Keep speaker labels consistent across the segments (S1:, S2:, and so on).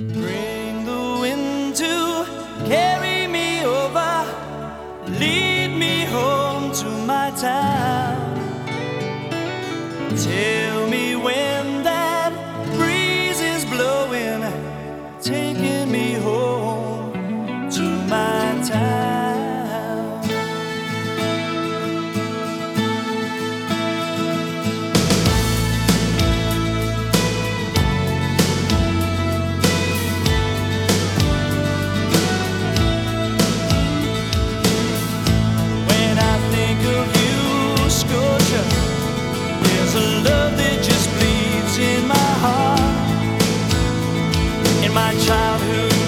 S1: Bring the wind to carry me over, lead me home to my town. Till my childhood.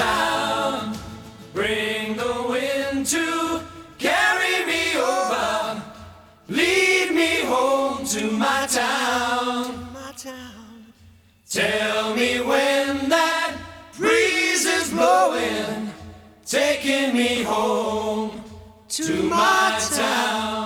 S1: town. Bring the wind to carry me over. Lead me home to
S2: my town.
S1: Tell me when that breeze is blowing, taking me home to my town.